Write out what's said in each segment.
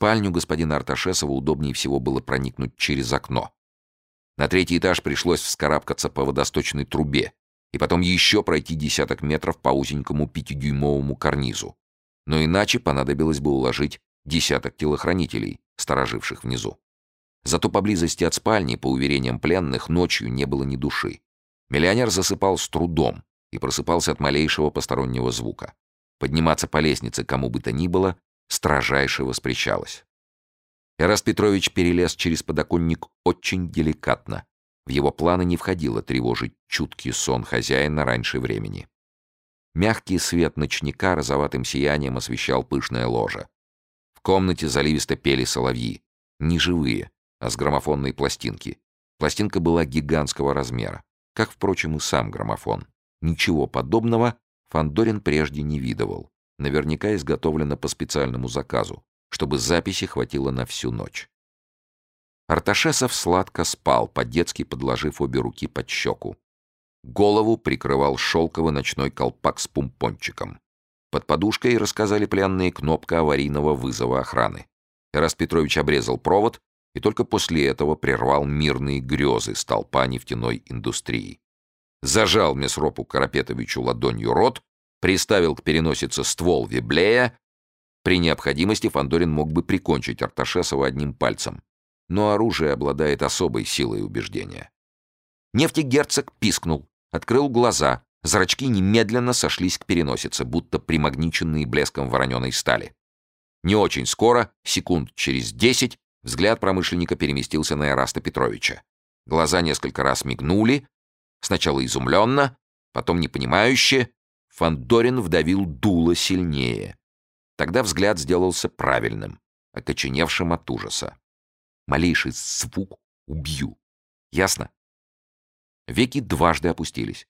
спальню господина Арташесова удобнее всего было проникнуть через окно. На третий этаж пришлось вскарабкаться по водосточной трубе и потом еще пройти десяток метров по узенькому пятидюймовому карнизу. Но иначе понадобилось бы уложить десяток телохранителей, стороживших внизу. Зато поблизости от спальни, по уверениям пленных, ночью не было ни души. Миллионер засыпал с трудом и просыпался от малейшего постороннего звука. Подниматься по лестнице кому бы то ни было строжайше воспрещалось. Эраст Петрович перелез через подоконник очень деликатно. В его планы не входило тревожить чуткий сон хозяина раньше времени. Мягкий свет ночника розоватым сиянием освещал пышное ложе. В комнате заливисто пели соловьи. Не живые, а с граммофонной пластинки. Пластинка была гигантского размера, как, впрочем, и сам граммофон. Ничего подобного Фандорин прежде не видывал. Наверняка изготовлено по специальному заказу чтобы записи хватило на всю ночь. Арташесов сладко спал, по-детски подложив обе руки под щеку. Голову прикрывал шелковый ночной колпак с пумпончиком. Под подушкой, рассказали пленные, кнопка аварийного вызова охраны. Эраст Петрович обрезал провод и только после этого прервал мирные грезы столпа нефтяной индустрии. Зажал Месропу Карапетовичу ладонью рот, приставил к переносице ствол виблея при необходимости Фандорин мог бы прикончить Арташесова одним пальцем. Но оружие обладает особой силой убеждения. Нефтегерцог пискнул, открыл глаза, зрачки немедленно сошлись к переносице, будто примагниченные блеском вороненой стали. Не очень скоро, секунд через десять, взгляд промышленника переместился на Эраста Петровича. Глаза несколько раз мигнули, сначала изумленно, потом непонимающе. Фандорин вдавил дуло сильнее. Тогда взгляд сделался правильным, окоченевшим от ужаса. Малейший звук убью. Ясно? Веки дважды опустились.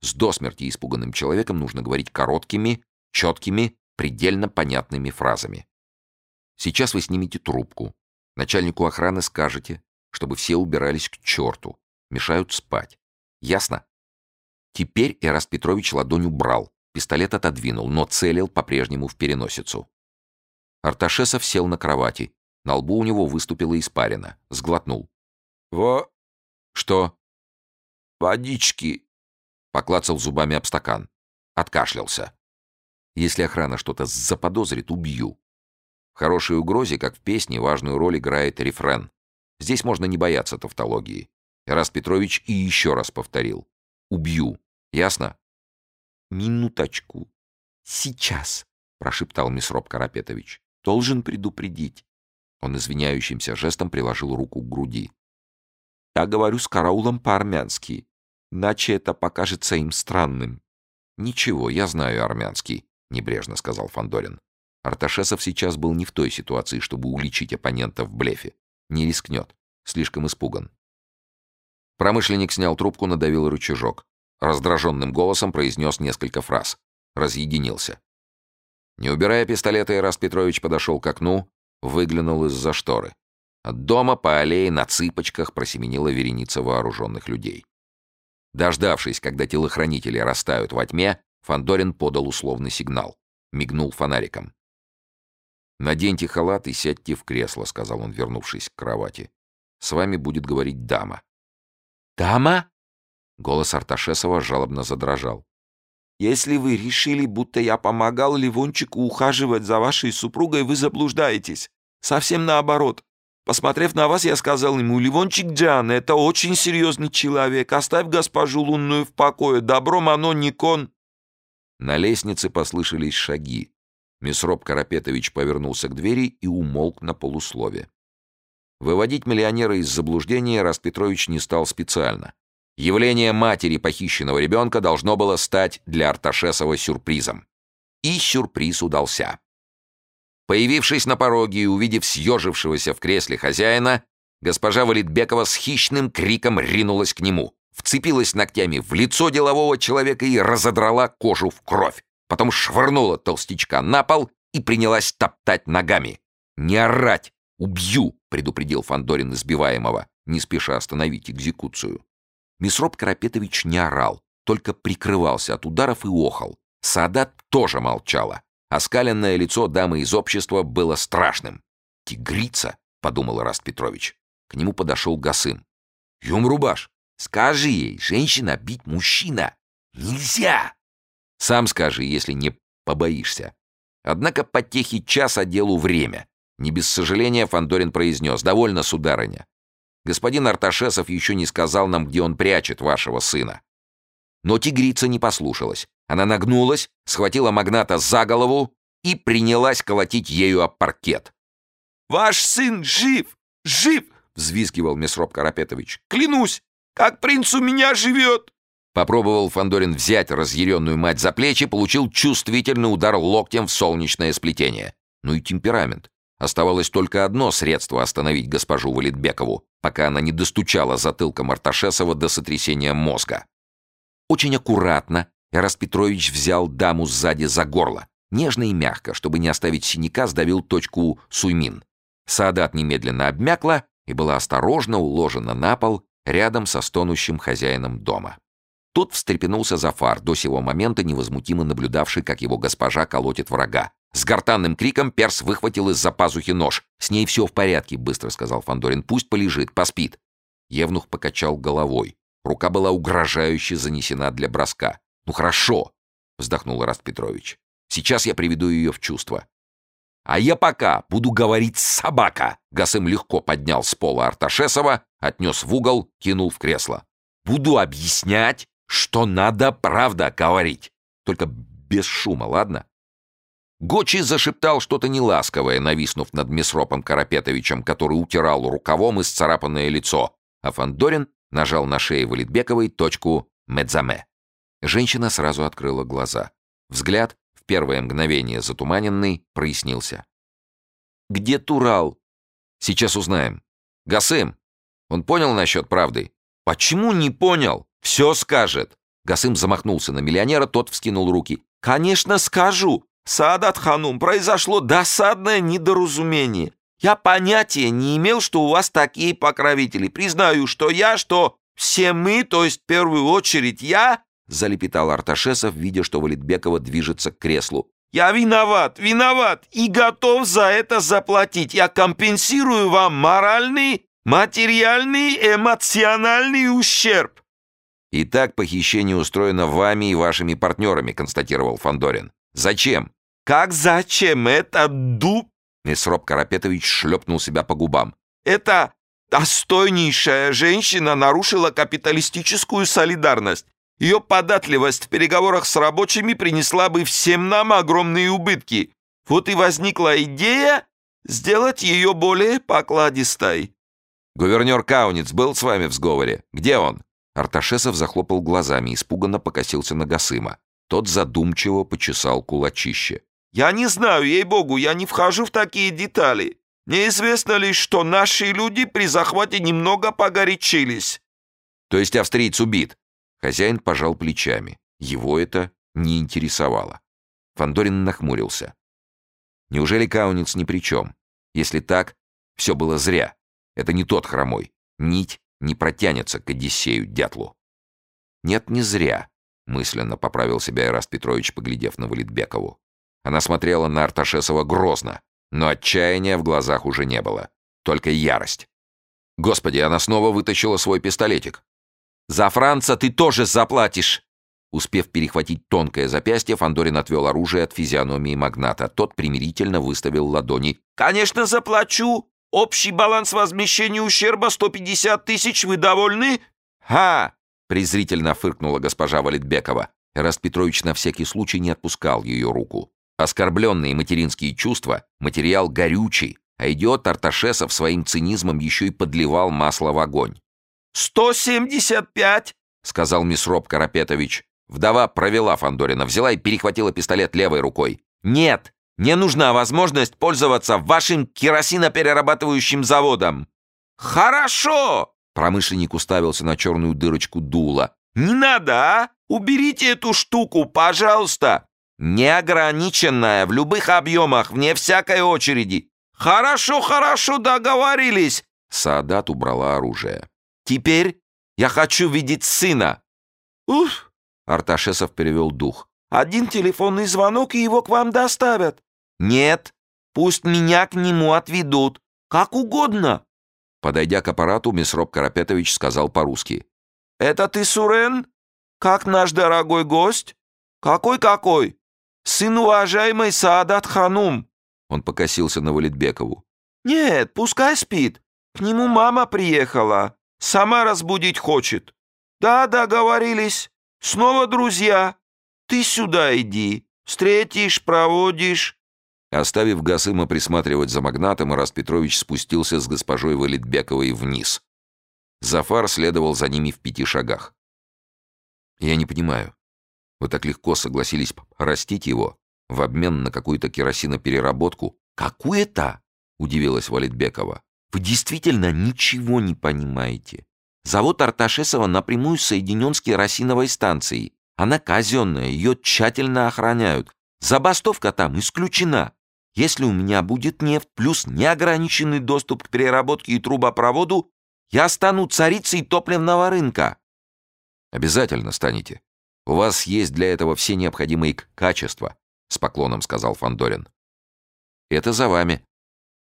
С до смерти испуганным человеком нужно говорить короткими, четкими, предельно понятными фразами. Сейчас вы снимете трубку. Начальнику охраны скажете, чтобы все убирались к черту. Мешают спать. Ясно? Теперь Эраст Петрович ладонь убрал, Пистолет отодвинул, но целил по-прежнему в переносицу. Арташесов сел на кровати. На лбу у него выступила испарина. Сглотнул. «Во...» «Что?» «Водички!» Поклацал зубами об стакан. Откашлялся. «Если охрана что-то заподозрит, убью». В хорошей угрозе, как в песне, важную роль играет рефрен. Здесь можно не бояться тавтологии. Раз Петрович и еще раз повторил. «Убью». Ясно? «Минуточку. Сейчас», — прошептал Месроп Карапетович. «Должен предупредить». Он извиняющимся жестом приложил руку к груди. «Я говорю с караулом по-армянски, иначе это покажется им странным». «Ничего, я знаю армянский», — небрежно сказал Фандорин. Арташесов сейчас был не в той ситуации, чтобы уличить оппонента в блефе. Не рискнет. Слишком испуган. Промышленник снял трубку, надавил рычажок. Раздраженным голосом произнес несколько фраз. Разъединился. Не убирая пистолета, Ирас Петрович подошел к окну, выглянул из-за шторы. От дома по аллее на цыпочках просеменила вереница вооруженных людей. Дождавшись, когда телохранители растают во тьме, Фандорин подал условный сигнал. Мигнул фонариком. «Наденьте халат и сядьте в кресло», — сказал он, вернувшись к кровати. «С вами будет говорить дама». «Дама?» Голос Арташесова жалобно задрожал. «Если вы решили, будто я помогал Ливончику ухаживать за вашей супругой, вы заблуждаетесь. Совсем наоборот. Посмотрев на вас, я сказал ему, «Ливончик Джан, это очень серьезный человек. Оставь госпожу Лунную в покое. Добром оно не кон». На лестнице послышались шаги. Месроп Карапетович повернулся к двери и умолк на полуслове. Выводить миллионера из заблуждения Распетрович не стал специально. Явление матери похищенного ребенка должно было стать для Арташесова сюрпризом. И сюрприз удался. Появившись на пороге и увидев съежившегося в кресле хозяина, госпожа Валитбекова с хищным криком ринулась к нему, вцепилась ногтями в лицо делового человека и разодрала кожу в кровь. Потом швырнула толстячка на пол и принялась топтать ногами. «Не орать! Убью!» — предупредил Фандорин избиваемого, не спеша остановить экзекуцию. Месроп Карапетович не орал, только прикрывался от ударов и охал. Садат тоже молчала. Оскаленное лицо дамы из общества было страшным. «Тигрица», — подумал Раст Петрович. К нему подошел Гасым. «Юмрубаш, скажи ей, женщина бить мужчина нельзя!» «Сам скажи, если не побоишься». Однако потехи часа делу время. Не без сожаления Фандорин произнес. «Довольно, сударыня. Господин Арташесов еще не сказал нам, где он прячет вашего сына». Но тигрица не послушалась. Она нагнулась, схватила магната за голову и принялась колотить ею об паркет. «Ваш сын жив! Жив!» — взвизгивал Месроп Карапетович. «Клянусь, как принц у меня живет!» Попробовал Фандорин взять разъяренную мать за плечи, получил чувствительный удар локтем в солнечное сплетение. Ну и темперамент. Оставалось только одно средство остановить госпожу Валитбекову, пока она не достучала затылком Арташесова до сотрясения мозга. Очень аккуратно Эрас Петрович взял даму сзади за горло. Нежно и мягко, чтобы не оставить синяка, сдавил точку Суймин. Саадат немедленно обмякла и была осторожно уложена на пол рядом со стонущим хозяином дома. Тут встрепенулся Зафар, до сего момента невозмутимо наблюдавший, как его госпожа колотит врага. С гортанным криком Перс выхватил из-за пазухи нож. «С ней все в порядке», — быстро сказал Фандорин. «Пусть полежит, поспит». Евнух покачал головой. Рука была угрожающе занесена для броска. «Ну хорошо», — вздохнул Раст Петрович. «Сейчас я приведу ее в чувство. «А я пока буду говорить собака!» Гасым легко поднял с пола Арташесова, отнес в угол, кинул в кресло. «Буду объяснять, что надо правда говорить. Только без шума, ладно?» Гочи зашептал что-то неласковое, нависнув над Месропом Карапетовичем, который утирал рукавом исцарапанное лицо, а Фандорин нажал на шее Валитбековой точку «Медзаме». Женщина сразу открыла глаза. Взгляд в первое мгновение затуманенный, прояснился. «Где Турал?» «Сейчас узнаем». «Гасым, он понял насчет правды?» «Почему не понял? Все скажет». Гасым замахнулся на миллионера, тот вскинул руки. «Конечно скажу. Саадат Ханум, произошло досадное недоразумение. Я понятия не имел, что у вас такие покровители. Признаю, что я, что все мы, то есть в первую очередь я, залепетал Арташесов, видя, что Валитбекова движется к креслу. «Я виноват, виноват и готов за это заплатить. Я компенсирую вам моральный, материальный, эмоциональный ущерб». «Итак, похищение устроено вами и вашими партнерами», констатировал Фандорин. «Зачем?» «Как зачем? Это дуб...» Месроп Карапетович шлепнул себя по губам. «Это достойнейшая женщина нарушила капиталистическую солидарность. Ее податливость в переговорах с рабочими принесла бы всем нам огромные убытки. Вот и возникла идея сделать ее более покладистой. «Гувернер Кауниц был с вами в сговоре. Где он?» Арташесов захлопал глазами, испуганно покосился на Гасыма. Тот задумчиво почесал кулачище. «Я не знаю, ей-богу, я не вхожу в такие детали. Мне известно лишь, что наши люди при захвате немного погорячились». «То есть австриец убит?» Хозяин пожал плечами. Его это не интересовало. Фандорин нахмурился. Неужели Кауниц ни при чем? Если так, все было зря. Это не тот хромой. Нить не протянется к Одиссею дятлу. Нет, не зря, мысленно поправил себя Ираст Петрович, поглядев на Валитбекову. Она смотрела на Арташесова грозно, но отчаяния в глазах уже не было. Только ярость. Господи, она снова вытащила свой пистолетик. За Франца ты тоже заплатишь!» Успев перехватить тонкое запястье, Фандорин отвел оружие от физиономии магната. Тот примирительно выставил ладони. «Конечно, заплачу! Общий баланс возмещения ущерба 150 тысяч, вы довольны?» «Ха!» — презрительно фыркнула госпожа Валитбекова. Эраст Петрович на всякий случай не отпускал ее руку. Оскорбленные материнские чувства, материал горючий, а идиот Арташесов своим цинизмом еще и подливал масло в огонь. «Сто семьдесят пять!» — сказал мисроп Карапетович. Вдова провела Фандорина, взяла и перехватила пистолет левой рукой. «Нет, мне нужна возможность пользоваться вашим керосиноперерабатывающим заводом». «Хорошо!» — промышленник уставился на черную дырочку дула. «Не надо, а? Уберите эту штуку, пожалуйста!» «Неограниченная, в любых объемах, вне всякой очереди». «Хорошо, хорошо, договорились!» Саадат убрала оружие. Теперь я хочу видеть сына!» «Уф!» — Арташесов перевел дух. «Один телефонный звонок, и его к вам доставят». «Нет, Пусть меня к нему отведут. Как угодно. Подойдя к аппарату, Месроп Карапетович сказал по-русски. «Это ты, Сурен? Как наш дорогой гость? Какой-какой? Сын уважаемый Саадат Ханум!» Он покосился на Валитбекову. «Нет, пускай спит. К нему мама приехала. Сама разбудить хочет. Да, договорились. Снова друзья. Ты сюда иди. Встретишь, проводишь». Оставив Гасыма присматривать за магнатом, Ирас Петрович спустился с госпожой Валитбековой вниз. Зафар следовал за ними в пяти шагах. «Я не понимаю. Вы так легко согласились растить его в обмен на какую-то керосинопереработку?» «Какую-то?» — удивилась Валитбекова. «Вы действительно ничего не понимаете. Завод Арташесова напрямую соединен с керосиновой станцией. Она казенная, ее тщательно охраняют. Забастовка там исключена. Если у меня будет нефть плюс неограниченный доступ к переработке и трубопроводу, я стану царицей топливного рынка». «Обязательно станете. У вас есть для этого все необходимые качества», — с поклоном сказал Фандорин. «Это за вами».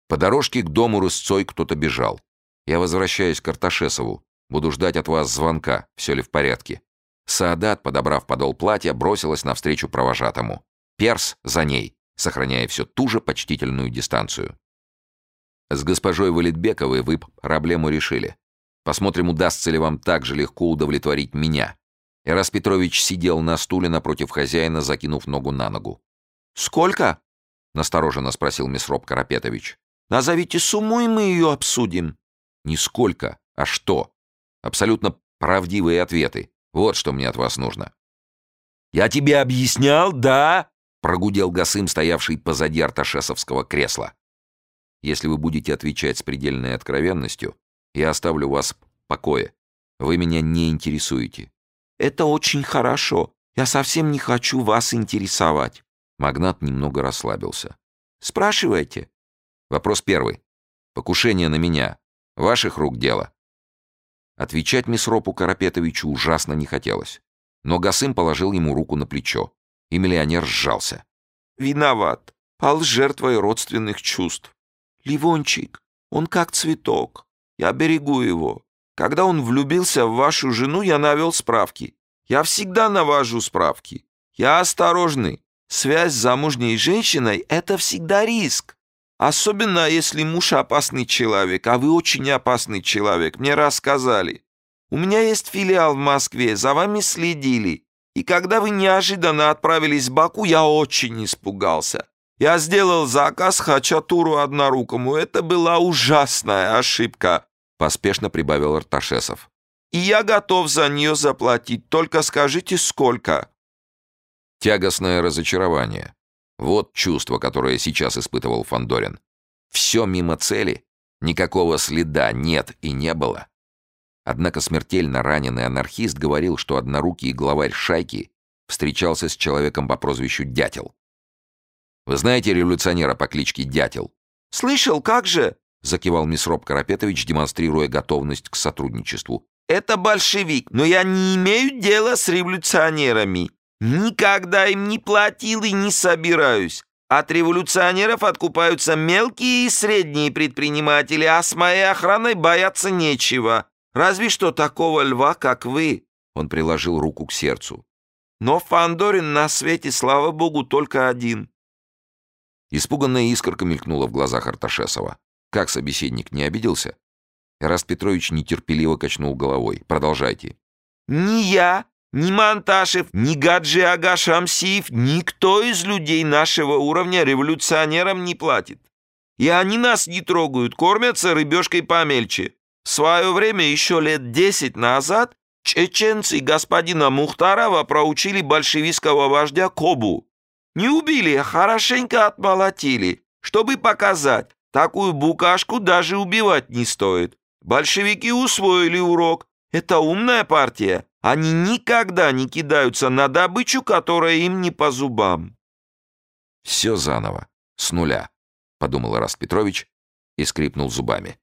По дорожке к дому рысцой кто-то бежал. Я возвращаюсь к Арташесову. Буду ждать от вас звонка, все ли в порядке. Саадат, подобрав подол платья, бросилась навстречу провожатому. Перс за ней сохраняя все ту же почтительную дистанцию. С госпожой Валитбековой вы проблему решили. Посмотрим, удастся ли вам так же легко удовлетворить меня. Ирас Петрович сидел на стуле напротив хозяина, закинув ногу на ногу. «Сколько?» — настороженно спросил Месроп Карапетович. «Назовите сумму, и мы ее обсудим». «Не сколько, а что. Абсолютно правдивые ответы. Вот что мне от вас нужно». «Я тебе объяснял, да?» Прогудел Гасым, стоявший позади арташесовского кресла. «Если вы будете отвечать с предельной откровенностью, я оставлю вас в покое. Вы меня не интересуете». «Это очень хорошо. Я совсем не хочу вас интересовать». Магнат немного расслабился. «Спрашивайте». Вопрос первый. Покушение на меня. Ваших рук дело. Отвечать Месропу Карапетовичу ужасно не хотелось. Но Гасым положил ему руку на плечо и миллионер сжался. «Виноват. Пал жертвой родственных чувств. Ливончик, он как цветок. Я берегу его. Когда он влюбился в вашу жену, я навел справки. Я всегда навожу справки. Я осторожный. Связь с замужней женщиной — это всегда риск. Особенно, если муж опасный человек, а вы очень опасный человек, мне рассказали. У меня есть филиал в Москве, за вами следили. И когда вы неожиданно отправились в Баку, я очень испугался. Я сделал заказ Хачатуру однорукому. Это была ужасная ошибка», — поспешно прибавил Арташесов. «И я готов за нее заплатить. Только скажите, сколько?» Тягостное разочарование. Вот чувство, которое сейчас испытывал Фандорин. Все мимо цели. Никакого следа нет и не было. Однако смертельно раненый анархист говорил, что однорукий главарь шайки встречался с человеком по прозвищу Дятел. «Вы знаете революционера по кличке Дятел?» «Слышал, как же?» — закивал Месроп Карапетович, демонстрируя готовность к сотрудничеству. «Это большевик, но я не имею дела с революционерами. Никогда им не платил и не собираюсь. От революционеров откупаются мелкие и средние предприниматели, а с моей охраной бояться нечего. Разве что такого льва, как вы». Он приложил руку к сердцу. «Но Фандорин на свете, слава богу, только один». Испуганная искорка мелькнула в глазах Арташесова. Как собеседник не обиделся? Эраст Петрович нетерпеливо качнул головой. «Продолжайте». «Ни я, ни Монташев, ни Гаджи Ага Шамсиев, никто из людей нашего уровня революционерам не платит. И они нас не трогают, кормятся рыбешкой помельче. В свое время, еще лет десять назад, чеченцы господина Мухтарова проучили большевистского вождя Кобу. Не убили, а хорошенько отмолотили, чтобы показать, такую букашку даже убивать не стоит. Большевики усвоили урок. Это умная партия. Они никогда не кидаются на добычу, которая им не по зубам. «Все заново, с нуля», — подумал Раст Петрович и скрипнул зубами.